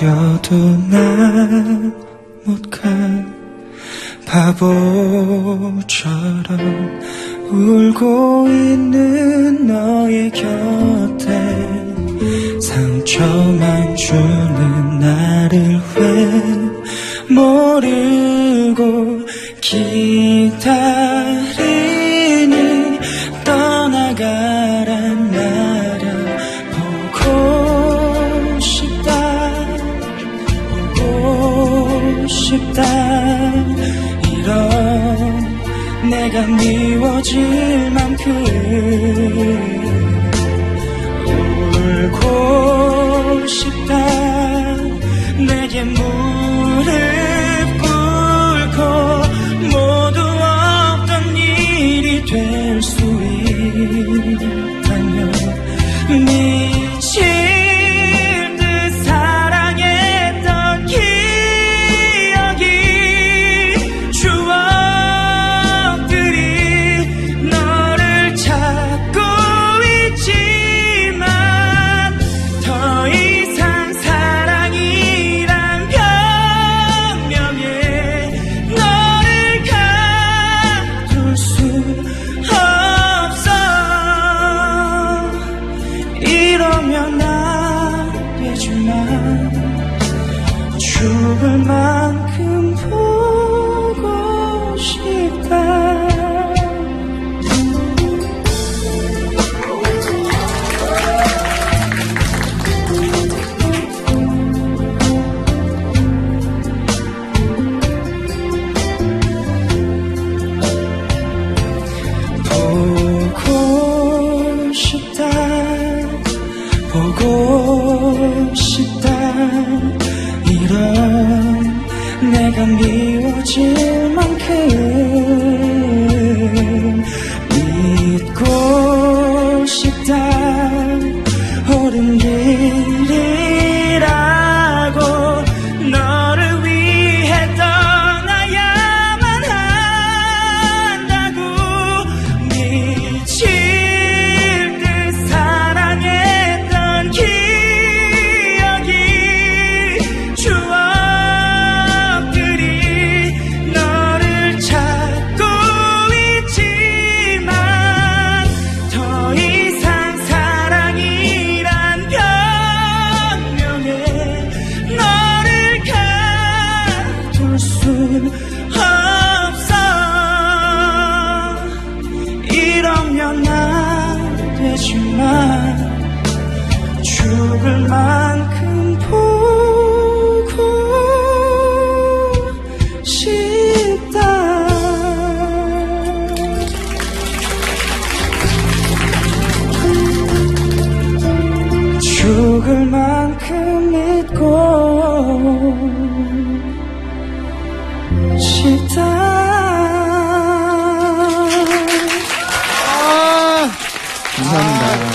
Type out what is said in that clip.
가려도 난 못 가 바보처럼 울고 있는 너의 곁에 상처만 주는 나를 왜 모르고 기다 내가 미워질 만큼 울고 싶다. 보고 싶다 이런 내가 미워질 만큼 期待